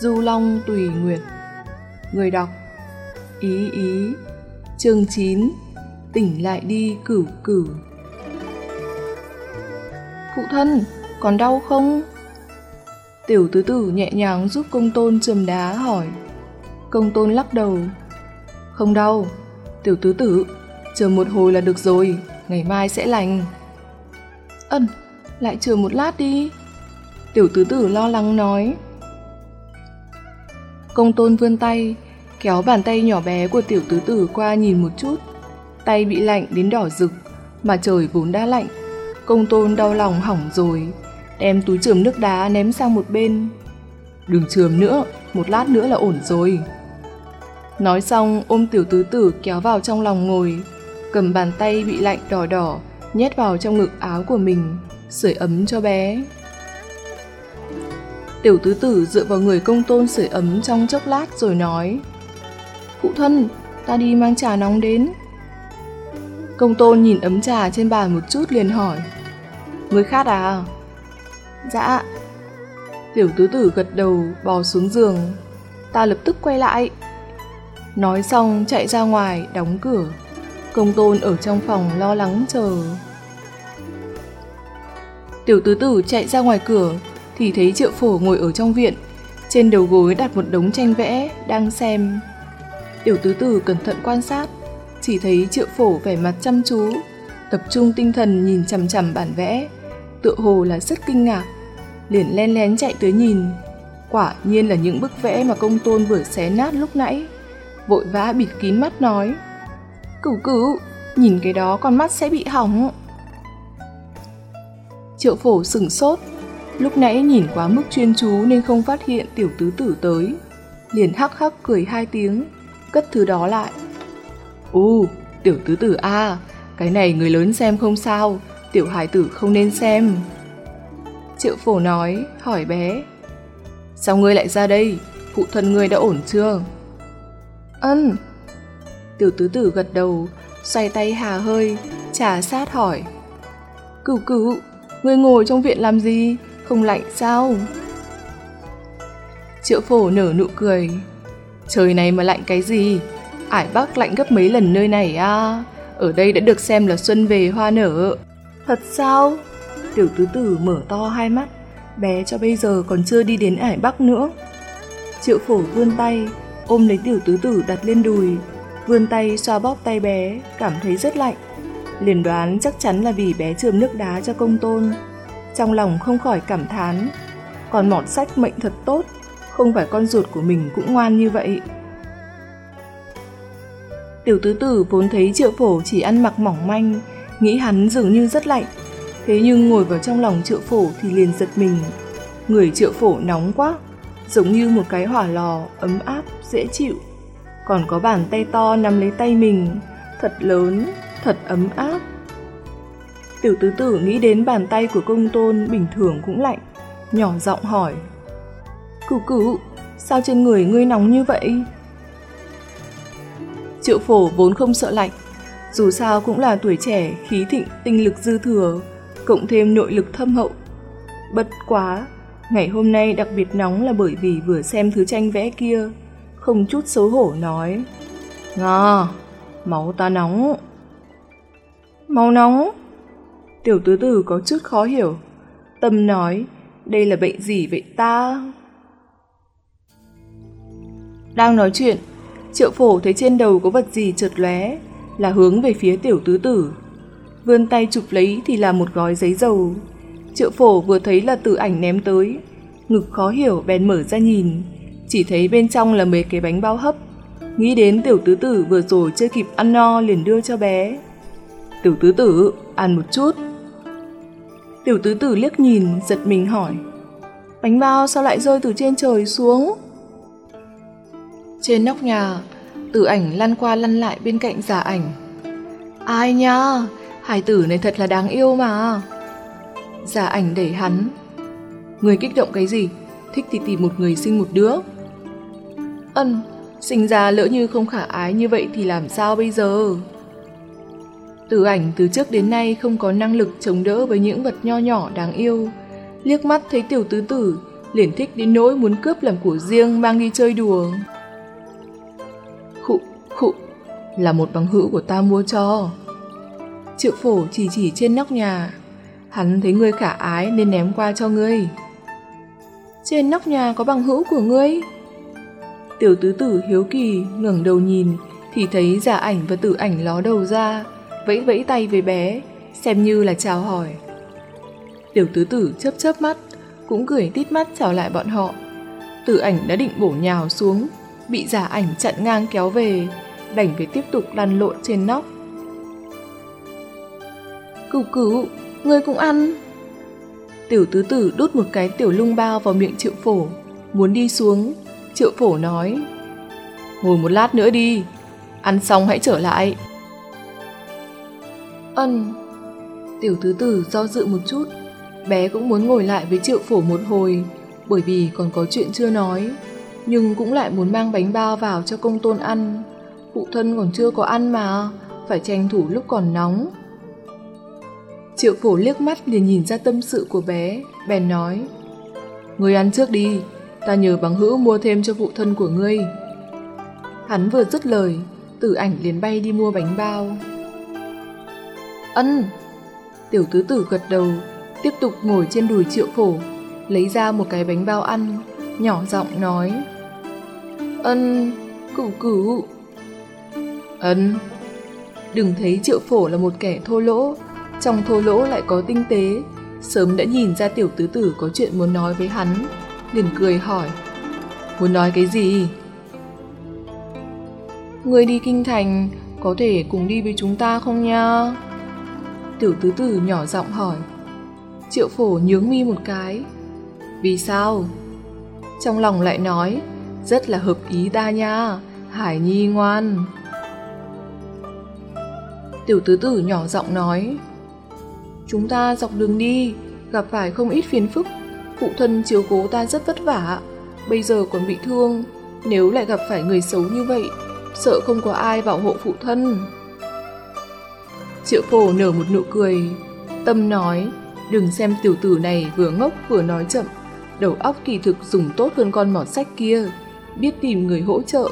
Du Long Tùy Nguyệt Người đọc Ý Ý Chương 9 Tỉnh lại đi cửu cửu Phụ thân, còn đau không? Tiểu tứ tử nhẹ nhàng giúp công tôn trầm đá hỏi. Công tôn lắc đầu. Không đau, tiểu tứ tử, chờ một hồi là được rồi, ngày mai sẽ lành. Ân, lại chờ một lát đi. Tiểu tứ tử lo lắng nói. Công tôn vươn tay, kéo bàn tay nhỏ bé của tiểu tứ tử qua nhìn một chút. Tay bị lạnh đến đỏ rực, mà trời vốn đã lạnh. Công tôn đau lòng hỏng rồi, đem túi chườm nước đá ném sang một bên. Đừng chườm nữa, một lát nữa là ổn rồi. Nói xong ôm tiểu tứ tử kéo vào trong lòng ngồi, cầm bàn tay bị lạnh đỏ đỏ, nhét vào trong ngực áo của mình, sưởi ấm cho bé. Tiểu tứ tử dựa vào người công tôn sưởi ấm trong chốc lát rồi nói Phụ thân, ta đi mang trà nóng đến. Công tôn nhìn ấm trà trên bàn một chút liền hỏi Người khát à? Dạ. Tiểu tứ tử gật đầu bò xuống giường. Ta lập tức quay lại. Nói xong chạy ra ngoài đóng cửa. Công tôn ở trong phòng lo lắng chờ. Tiểu tứ tử chạy ra ngoài cửa thì thấy triệu phổ ngồi ở trong viện. Trên đầu gối đặt một đống tranh vẽ, đang xem. Tiểu tứ tử cẩn thận quan sát, chỉ thấy triệu phổ vẻ mặt chăm chú, tập trung tinh thần nhìn chằm chằm bản vẽ, tựa hồ là rất kinh ngạc, liền len lén chạy tới nhìn. Quả nhiên là những bức vẽ mà công tôn vừa xé nát lúc nãy. Vội vã bịt kín mắt nói, cửu cửu, nhìn cái đó con mắt sẽ bị hỏng. Triệu phổ sửng sốt, lúc nãy nhìn quá mức chuyên chú nên không phát hiện tiểu tứ tử tới. Liền hắc hắc cười hai tiếng, cất thứ đó lại. U, tiểu tứ tử a, cái này người lớn xem không sao, tiểu hải tử không nên xem. Triệu phổ nói, hỏi bé. Sao ngươi lại ra đây? Phụ thân ngươi đã ổn chưa? Ân. Tiểu tứ tử gật đầu, xoay tay hà hơi, trà sát hỏi. Cửu cửu, ngươi ngồi trong viện làm gì? Không lạnh sao? Triệu phổ nở nụ cười. Trời này mà lạnh cái gì? Ải Bắc lạnh gấp mấy lần nơi này à? Ở đây đã được xem là xuân về hoa nở. Thật sao? Tiểu tứ tử mở to hai mắt, bé cho bây giờ còn chưa đi đến ải Bắc nữa. Triệu phổ vươn tay, ôm lấy tiểu tứ tử đặt lên đùi, vươn tay xoa bóp tay bé, cảm thấy rất lạnh. Liền đoán chắc chắn là vì bé chườm nước đá cho công tôn. Trong lòng không khỏi cảm thán, còn mọt sách mệnh thật tốt, không phải con ruột của mình cũng ngoan như vậy. Tiểu tứ tử vốn thấy triệu phổ chỉ ăn mặc mỏng manh, nghĩ hắn dường như rất lạnh. Thế nhưng ngồi vào trong lòng triệu phổ thì liền giật mình. Người triệu phổ nóng quá, giống như một cái hỏa lò ấm áp, dễ chịu. Còn có bàn tay to nắm lấy tay mình, thật lớn, thật ấm áp. Tiểu tứ tử nghĩ đến bàn tay của công tôn bình thường cũng lạnh, nhỏ giọng hỏi. Cửu cửu, sao trên người ngươi nóng như vậy? Triệu phổ vốn không sợ lạnh, dù sao cũng là tuổi trẻ, khí thịnh, tinh lực dư thừa, cộng thêm nội lực thâm hậu. Bất quá, ngày hôm nay đặc biệt nóng là bởi vì vừa xem thứ tranh vẽ kia, không chút xấu hổ nói. Ngà, máu ta nóng. Máu nóng? Tiểu tứ tử có chút khó hiểu. Tâm nói, đây là bệnh gì vậy ta? Đang nói chuyện, triệu phổ thấy trên đầu có vật gì chợt lóe, là hướng về phía tiểu tứ tử. Vươn tay chụp lấy thì là một gói giấy dầu. Triệu phổ vừa thấy là tự ảnh ném tới, ngực khó hiểu bèn mở ra nhìn, chỉ thấy bên trong là mấy cái bánh bao hấp. Nghĩ đến tiểu tứ tử vừa rồi chưa kịp ăn no liền đưa cho bé. Tiểu tứ tử, ăn một chút. Tiểu tứ tử liếc nhìn, giật mình hỏi. Bánh bao sao lại rơi từ trên trời xuống? Trên nóc nhà, tử ảnh lăn qua lăn lại bên cạnh giả ảnh. Ai nha, hải tử này thật là đáng yêu mà. Giả ảnh đẩy hắn. Người kích động cái gì? Thích thì tìm một người sinh một đứa. Ân, sinh ra lỡ như không khả ái như vậy thì làm sao bây giờ? Tử ảnh từ trước đến nay không có năng lực chống đỡ với những vật nho nhỏ đáng yêu. Liếc mắt thấy tiểu tứ tử, liền thích đến nỗi muốn cướp làm của riêng mang đi chơi đùa. Khụ, khụ, là một bằng hữu của ta mua cho. Triệu phổ chỉ chỉ trên nóc nhà, hắn thấy ngươi khả ái nên ném qua cho ngươi. Trên nóc nhà có bằng hữu của ngươi? Tiểu tứ tử hiếu kỳ ngẩng đầu nhìn thì thấy giả ảnh và tử ảnh ló đầu ra, vẫy vẫy tay với bé, xem như là chào hỏi. Tiểu tứ tử chớp chớp mắt, cũng cười tít mắt chào lại bọn họ. Tử ảnh đã định bổ nhào xuống, bị giả ảnh chặn ngang kéo về, đành phải tiếp tục lăn lộn trên nóc. cứu cứu, ngươi cũng ăn. Tiểu tứ tử đút một cái tiểu lung bao vào miệng triệu phổ, muốn đi xuống. Triệu phổ nói, ngồi một lát nữa đi, ăn xong hãy trở lại. Ân, tiểu tứ tử do dự một chút, bé cũng muốn ngồi lại với triệu phổ một hồi, bởi vì còn có chuyện chưa nói, nhưng cũng lại muốn mang bánh bao vào cho công tôn ăn. Phụ thân còn chưa có ăn mà, phải tranh thủ lúc còn nóng. Triệu phổ liếc mắt liền nhìn ra tâm sự của bé, bèn nói người ăn trước đi, ta nhờ bằng hữu mua thêm cho phụ thân của ngươi. Hắn vừa dứt lời, tử ảnh liền bay đi mua bánh bao. Ân! Tiểu tứ tử gật đầu, tiếp tục ngồi trên đùi triệu phổ, lấy ra một cái bánh bao ăn, nhỏ giọng nói Ân, cửu cửu. Ân, đừng thấy triệu phổ là một kẻ thô lỗ, trong thô lỗ lại có tinh tế, sớm đã nhìn ra tiểu tứ tử có chuyện muốn nói với hắn, liền cười hỏi. Muốn nói cái gì? Người đi kinh thành, có thể cùng đi với chúng ta không nha? Tiểu tứ tử nhỏ giọng hỏi. Triệu phổ nhướng mi một cái. Vì sao? Trong lòng lại nói, rất là hợp ý ta nha, Hải Nhi ngoan. Tiểu tứ tử nhỏ giọng nói, Chúng ta dọc đường đi, gặp phải không ít phiền phức, phụ thân chiếu cố ta rất vất vả, bây giờ còn bị thương, nếu lại gặp phải người xấu như vậy, sợ không có ai bảo hộ phụ thân. Triệu phổ nở một nụ cười, tâm nói, đừng xem tiểu tử này vừa ngốc vừa nói chậm, đầu óc kỳ thực dùng tốt hơn con mọt sách kia, biết tìm người hỗ trợ,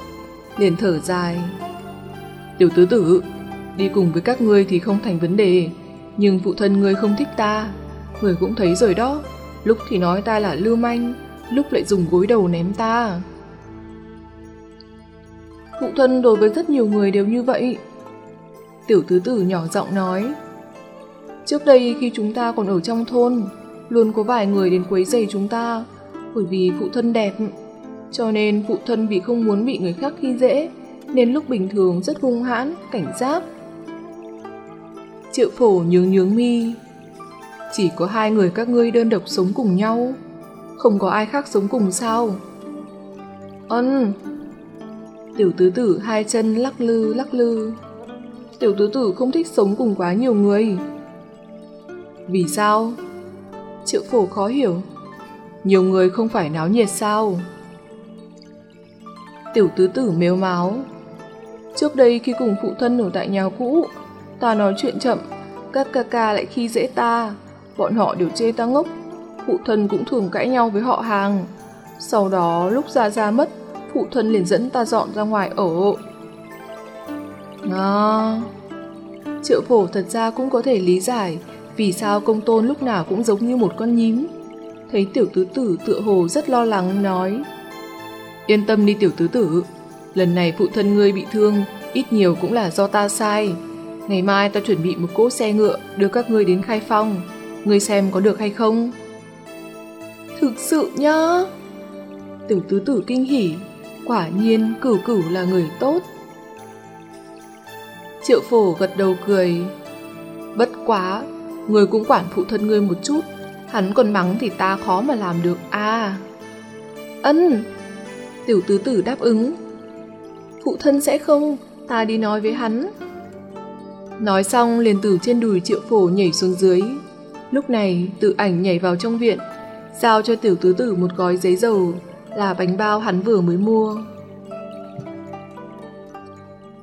liền thở dài. Tiểu tứ tử, đi cùng với các ngươi thì không thành vấn đề, nhưng phụ thân ngươi không thích ta, người cũng thấy rồi đó, lúc thì nói ta là lưu manh, lúc lại dùng gối đầu ném ta. Phụ thân đối với rất nhiều người đều như vậy. Tiểu tứ tử nhỏ giọng nói. Trước đây khi chúng ta còn ở trong thôn, luôn có vài người đến quấy rầy chúng ta, bởi vì phụ thân đẹp. Cho nên phụ thân vì không muốn bị người khác khi dễ, nên lúc bình thường rất hung hãn, cảnh giác. Triệu phổ nhướng nhướng mi. Chỉ có hai người các ngươi đơn độc sống cùng nhau, không có ai khác sống cùng sao? Ân. Tiểu tứ tử hai chân lắc lư lắc lư. Tiểu tứ tử không thích sống cùng quá nhiều người. Vì sao? Triệu phổ khó hiểu. Nhiều người không phải náo nhiệt sao? Tiểu tứ tử mếu máu. Trước đây khi cùng phụ thân ở tại nhà cũ, ta nói chuyện chậm, các ca ca lại khi dễ ta, bọn họ đều chê ta ngốc. Phụ thân cũng thường cãi nhau với họ hàng. Sau đó lúc ra ra mất, phụ thân liền dẫn ta dọn ra ngoài ở. À, triệu phổ thật ra cũng có thể lý giải vì sao công tôn lúc nào cũng giống như một con nhím. Thấy tiểu tứ tử tựa hồ rất lo lắng nói Yên tâm đi tiểu tứ tử, lần này phụ thân ngươi bị thương, ít nhiều cũng là do ta sai. Ngày mai ta chuẩn bị một cỗ xe ngựa đưa các ngươi đến khai phong, ngươi xem có được hay không? Thực sự nhá! Tiểu tứ tử kinh hỉ, quả nhiên cửu cửu là người tốt. Triệu phổ gật đầu cười, bất quá, người cũng quản phụ thân ngươi một chút, hắn còn mắng thì ta khó mà làm được à. Ân, Tiểu tứ tử đáp ứng. Phụ thân sẽ không, ta đi nói với hắn. Nói xong liền từ trên đùi triệu phổ nhảy xuống dưới. Lúc này tự ảnh nhảy vào trong viện, giao cho tiểu tứ tử một gói giấy dầu là bánh bao hắn vừa mới mua.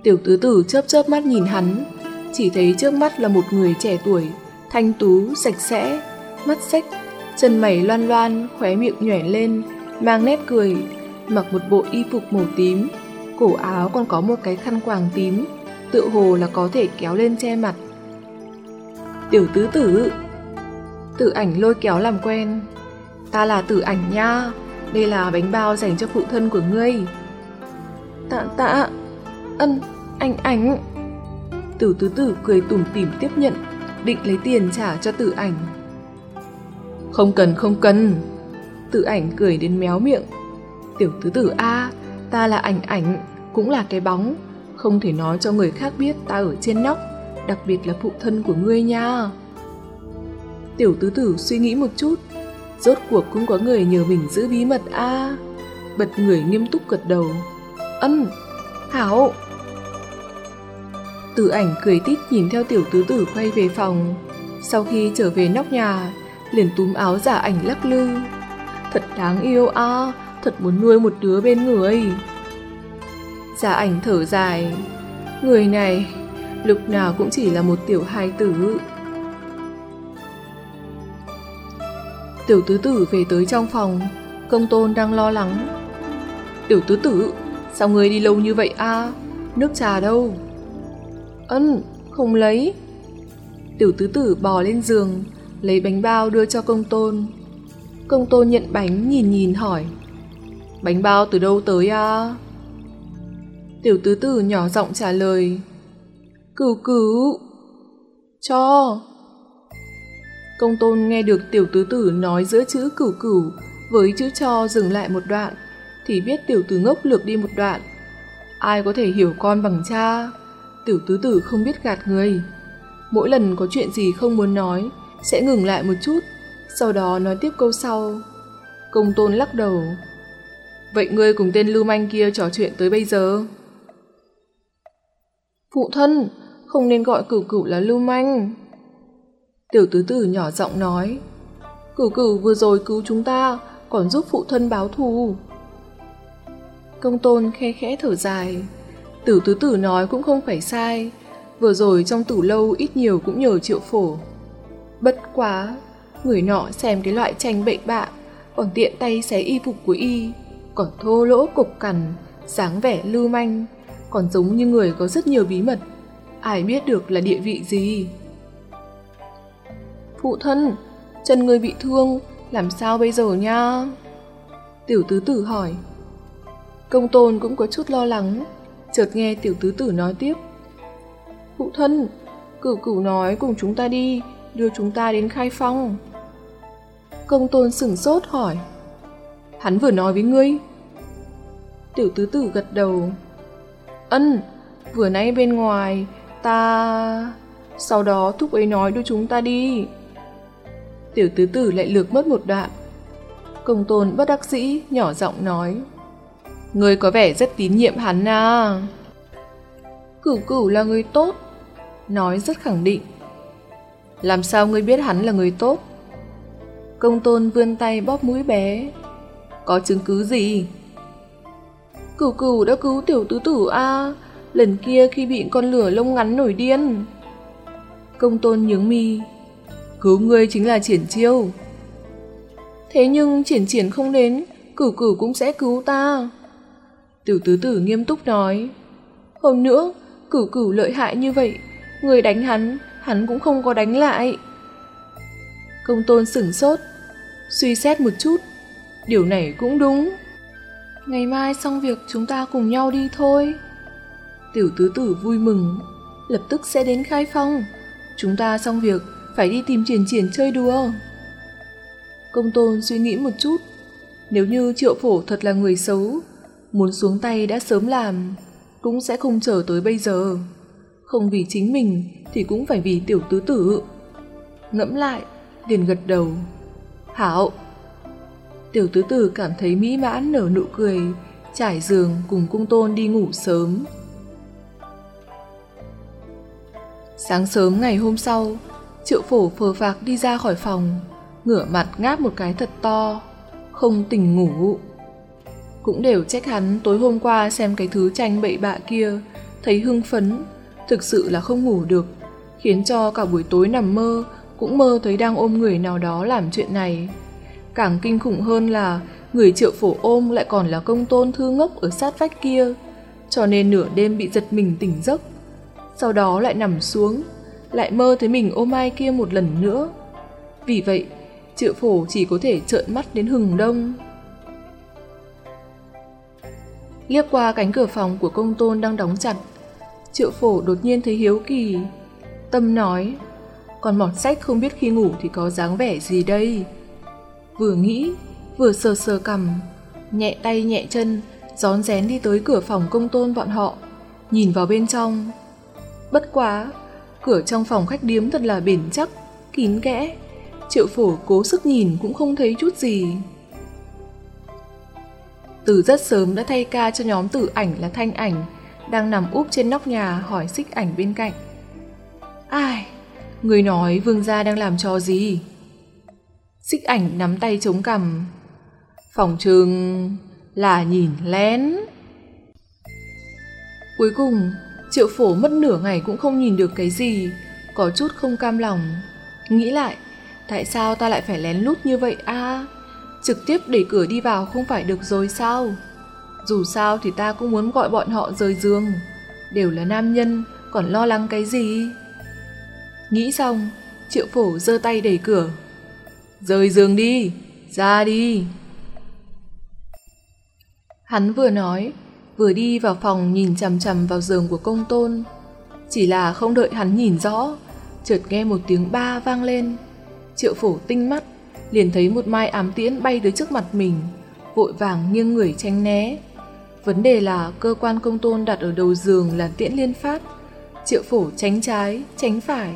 Tiểu tứ tử chớp chớp mắt nhìn hắn, chỉ thấy trước mắt là một người trẻ tuổi, thanh tú, sạch sẽ, mắt sách, chân mày loan loan, khóe miệng nhoẻn lên, mang nét cười, mặc một bộ y phục màu tím, cổ áo còn có một cái khăn quàng tím, tự hồ là có thể kéo lên che mặt. Tiểu tứ tử Tử ảnh lôi kéo làm quen Ta là tử ảnh nha Đây là bánh bao dành cho phụ thân của ngươi Tạ tạ Ân anh ảnh Tử tứ tử cười tủm tỉm tiếp nhận Định lấy tiền trả cho tử ảnh. Không cần không cần. Tử ảnh cười đến méo miệng. Tiểu tứ tử A Ta là ảnh ảnh Cũng là cái bóng. Không thể nói cho người khác biết ta ở trên nóc Đặc biệt là phụ thân của ngươi nha. Tiểu tứ tử suy nghĩ một chút. Rốt cuộc cũng có người nhờ mình giữ bí mật a. Bật người nghiêm túc gật đầu. Ân, hảo Tử ảnh cười tít nhìn theo tiểu tứ tử quay về phòng Sau khi trở về nóc nhà Liền túm áo giả ảnh lắc lư Thật đáng yêu a Thật muốn nuôi một đứa bên người Giả ảnh thở dài Người này Lúc nào cũng chỉ là một tiểu hài tử Tiểu tứ tử về tới trong phòng, công tôn đang lo lắng. Tiểu tứ tử, sao người đi lâu như vậy a? Nước trà đâu? Ân, không lấy. Tiểu tứ tử bò lên giường, lấy bánh bao đưa cho công tôn. Công tôn nhận bánh nhìn nhìn hỏi. Bánh bao từ đâu tới à Tiểu tứ tử nhỏ giọng trả lời. cứu cứu Cho. Công tôn nghe được tiểu tứ tử nói giữa chữ cửu cửu với chữ cho dừng lại một đoạn, thì biết tiểu tứ ngốc lược đi một đoạn. Ai có thể hiểu con bằng cha? Tiểu tứ tử không biết gạt người. Mỗi lần có chuyện gì không muốn nói, sẽ ngừng lại một chút, sau đó nói tiếp câu sau. Công tôn lắc đầu. Vậy ngươi cùng tên lưu manh kia trò chuyện tới bây giờ? Phụ thân, không nên gọi cửu cửu là lưu manh. Tiểu tứ tử nhỏ giọng nói Cửu cửu vừa rồi cứu chúng ta Còn giúp phụ thân báo thù Công tôn khe khẽ thở dài tử tứ tử nói cũng không phải sai. Vừa rồi trong tủ lâu ít nhiều cũng nhờ triệu phổ. Bất quá Người nọ xem cái loại tranh bệnh bạ Còn tiện tay xé y phục của y Còn thô lỗ cục cằn dáng vẻ lưu manh Còn giống như người có rất nhiều bí mật. Ai biết được là địa vị gì? Phụ thân, chân người bị thương, làm sao bây giờ nha? Tiểu tứ tử hỏi. Công tôn cũng có chút lo lắng, chợt nghe tiểu tứ tử nói tiếp. Phụ thân, cửu cửu nói cùng chúng ta đi, đưa chúng ta đến khai phong. Công tôn sửng sốt hỏi. Hắn vừa nói với ngươi. Tiểu tứ tử gật đầu. Ân, vừa nãy bên ngoài, ta... Sau đó thúc ấy nói đưa chúng ta đi. Tiểu tứ tử lại lược mất một đoạn. Công tôn bất đắc dĩ, nhỏ giọng nói. Người có vẻ rất tín nhiệm hắn à. Cửu cửu là người tốt. Nói rất khẳng định. Làm sao ngươi biết hắn là người tốt? Công tôn vươn tay bóp mũi bé. Có chứng cứ gì? Cửu cửu đã cứu tiểu tứ tử a Lần kia khi bị con lửa lông ngắn nổi điên. Công tôn nhướng mi, Cứu ngươi chính là triển chiêu. Thế nhưng triển triển không đến, cử cử cũng sẽ cứu ta. Tiểu tứ tử nghiêm túc nói. Hơn nữa, cử cử lợi hại như vậy, người đánh hắn, hắn cũng không có đánh lại. Công tôn sửng sốt, suy xét một chút, điều này cũng đúng. Ngày mai xong việc chúng ta cùng nhau đi thôi. Tiểu tứ tử vui mừng, lập tức sẽ đến khai phong. Chúng ta xong việc phải đi tìm triển triển chơi đùa. Công tôn suy nghĩ một chút, nếu như triệu phổ thật là người xấu, muốn xuống tay đã sớm làm, cũng sẽ không chờ tới bây giờ. Không vì chính mình thì cũng phải vì tiểu tứ tử. Ngẫm lại, liền gật đầu. Hảo! Tiểu tứ tử cảm thấy mỹ mãn nở nụ cười, trải giường cùng cung tôn đi ngủ sớm. Sáng sớm ngày hôm sau, Triệu phổ phờ phạc đi ra khỏi phòng, ngửa mặt ngáp một cái thật to, không tỉnh ngủ. Cũng đều trách hắn tối hôm qua xem cái thứ tranh bậy bạ kia, thấy hưng phấn, thực sự là không ngủ được, khiến cho cả buổi tối nằm mơ cũng mơ thấy đang ôm người nào đó làm chuyện này, Càng kinh khủng hơn là người triệu phổ ôm lại còn là công tôn thư ngốc ở sát vách kia, cho nên nửa đêm bị giật mình tỉnh giấc. Sau đó lại nằm xuống, lại mơ thấy mình ôm ai kia một lần nữa. Vì vậy, triệu phổ chỉ có thể trợn mắt đến hừng đông. Liếc qua cánh cửa phòng của công tôn đang đóng chặt, triệu phổ đột nhiên thấy hiếu kỳ. Tâm nói, còn mọt sách không biết khi ngủ thì có dáng vẻ gì đây. Vừa nghĩ, vừa sờ sờ cầm, nhẹ tay nhẹ chân, gión rén đi tới cửa phòng công tôn bọn họ, nhìn vào bên trong. Bất quá, cửa trong phòng khách điếm thật là bền chắc, kín kẽ. Triệu phổ cố sức nhìn cũng không thấy chút gì. Từ rất sớm đã thay ca cho nhóm tử ảnh là thanh ảnh, đang nằm úp trên nóc nhà hỏi xích ảnh bên cạnh. Ai? Người nói vương gia đang làm trò gì? Xích ảnh nắm tay chống cằm. Phòng trường là nhìn lén. Cuối cùng, triệu phổ mất nửa ngày cũng không nhìn được cái gì, có chút không cam lòng. Nghĩ lại, tại sao ta lại phải lén lút như vậy a? Trực tiếp để cửa đi vào không phải được rồi sao? Dù sao thì ta cũng muốn gọi bọn họ rời giường. Đều là nam nhân, còn lo lắng cái gì? Nghĩ xong, triệu phổ giơ tay đẩy cửa. Rời giường đi, ra đi. Hắn vừa nói, vừa đi vào phòng nhìn chằm chằm vào giường của công tôn. Chỉ là không đợi hắn nhìn rõ, chợt nghe một tiếng ba vang lên. Triệu phổ tinh mắt, liền thấy một mai ám tiễn bay tới trước mặt mình, vội vàng nghiêng người tránh né. Vấn đề là cơ quan công tôn đặt ở đầu giường là tiễn liên phát. Triệu phổ tránh trái, tránh phải.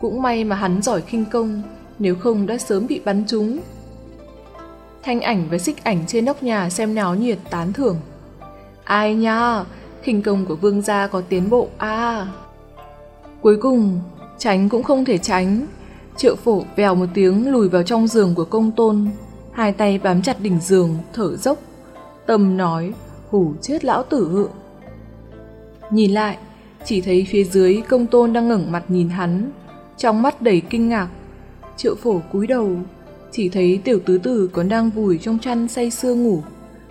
Cũng may mà hắn giỏi khinh công, nếu không đã sớm bị bắn trúng. Thanh ảnh với xích ảnh trên nóc nhà xem náo nhiệt tán thưởng. Ai nha, khinh công của vương gia có tiến bộ à. Cuối cùng, tránh cũng không thể tránh. Triệu phổ vèo một tiếng lùi vào trong giường của công tôn, hai tay bám chặt đỉnh giường, thở dốc. Tâm nói, hủ chết lão tử hự. Nhìn lại, chỉ thấy phía dưới công tôn đang ngẩng mặt nhìn hắn, trong mắt đầy kinh ngạc. Triệu phổ cúi đầu, chỉ thấy tiểu tứ tử còn đang vùi trong chăn say sưa ngủ.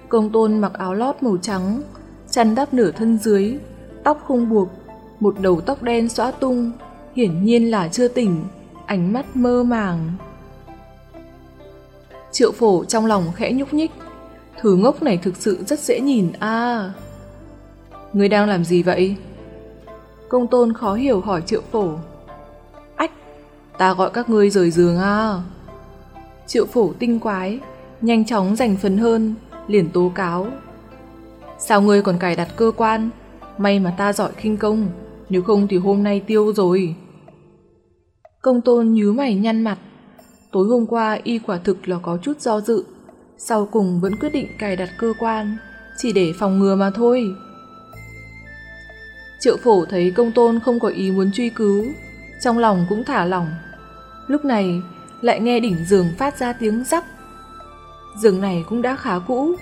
Công tôn mặc áo lót màu trắng, chăn đắp nửa thân dưới, tóc không buộc, một đầu tóc đen xõa tung, hiển nhiên là chưa tỉnh, ánh mắt mơ màng. Triệu phổ trong lòng khẽ nhúc nhích, thứ ngốc này thực sự rất dễ nhìn a. À. Ngươi đang làm gì vậy? Công tôn khó hiểu hỏi triệu phổ. Ách, ta gọi các ngươi rời giường à. Triệu phổ tinh quái, nhanh chóng giành phần hơn, liền tố cáo. Sao ngươi còn cài đặt cơ quan? May mà ta giỏi khinh công, nếu không thì hôm nay tiêu rồi. Công tôn nhíu mày nhăn mặt. Tối hôm qua y quả thực là có chút do dự, sau cùng vẫn quyết định cài đặt cơ quan, chỉ để phòng ngừa mà thôi. Triệu phổ thấy công tôn không có ý muốn truy cứu, trong lòng cũng thả lỏng. Lúc này, lại nghe đỉnh giường phát ra tiếng rắc. Giường này cũng đã khá cũ,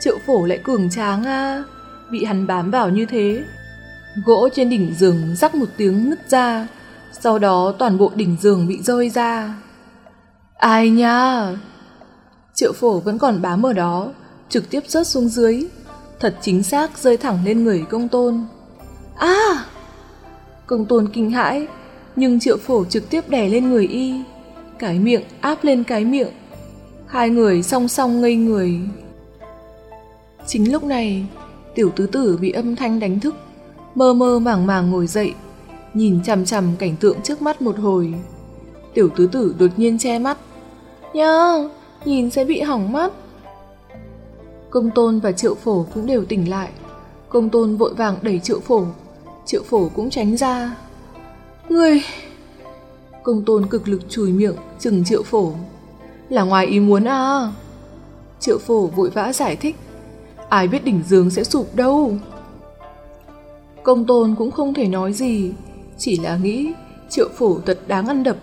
triệu phổ lại cường tráng à, bị hắn bám vào như thế. Gỗ trên đỉnh giường rắc một tiếng nứt ra, sau đó toàn bộ đỉnh giường bị rơi ra. Ai nha? Triệu phổ vẫn còn bám ở đó, trực tiếp rớt xuống dưới, thật chính xác rơi thẳng lên người công tôn. À! Công tôn kinh hãi, nhưng triệu phổ trực tiếp đè lên người y, cái miệng áp lên cái miệng. Hai người song song ngây người. Chính lúc này, tiểu tứ tử bị âm thanh đánh thức, mơ mơ màng màng ngồi dậy, nhìn chằm chằm cảnh tượng trước mắt một hồi. Tiểu tứ tử đột nhiên che mắt. Nha, nhìn sẽ bị hỏng mắt. Công tôn và triệu phổ cũng đều tỉnh lại. Công tôn vội vàng đẩy triệu phổ. Triệu phổ cũng tránh ra. Người... Công tôn cực lực chùi miệng, chừng triệu phổ. Là ngoài ý muốn à? Triệu phổ vội vã giải thích. Ai biết đỉnh giường sẽ sụp đâu. Công tôn cũng không thể nói gì, chỉ là nghĩ triệu phổ thật đáng ăn đập.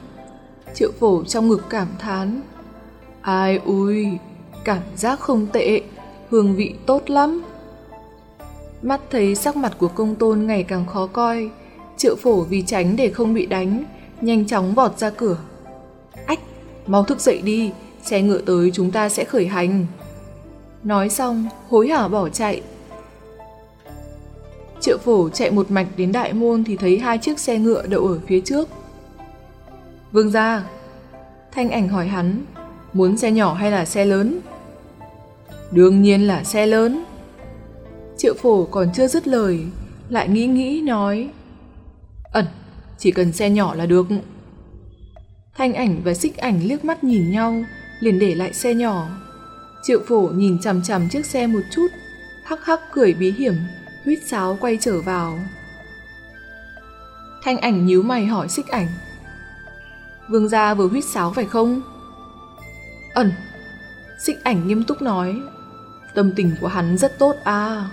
Triệu phổ trong ngực cảm thán. Ai ui, cảm giác không tệ, hương vị tốt lắm. Mắt thấy sắc mặt của công tôn ngày càng khó coi, triệu phổ vì tránh để không bị đánh, nhanh chóng vọt ra cửa. Ách, mau thức dậy đi, xe ngựa tới chúng ta sẽ khởi hành. Nói xong, hối hả bỏ chạy. Triệu phổ chạy một mạch đến đại môn thì thấy hai chiếc xe ngựa đậu ở phía trước. Vương gia, Thanh ảnh hỏi hắn, muốn xe nhỏ hay là xe lớn? Đương nhiên là xe lớn. Triệu phổ còn chưa dứt lời, lại nghĩ nghĩ nói. Ẩn, chỉ cần xe nhỏ là được. Thanh ảnh và xích ảnh liếc mắt nhìn nhau, liền để lại xe nhỏ. Triệu phổ nhìn chằm chằm chiếc xe một chút, hắc hắc cười bí hiểm, huýt sáo quay trở vào. Thanh ảnh nhíu mày hỏi xích ảnh. Vương gia vừa huýt sáo phải không? Ẩn, xích ảnh nghiêm túc nói. Tâm tình của hắn rất tốt à.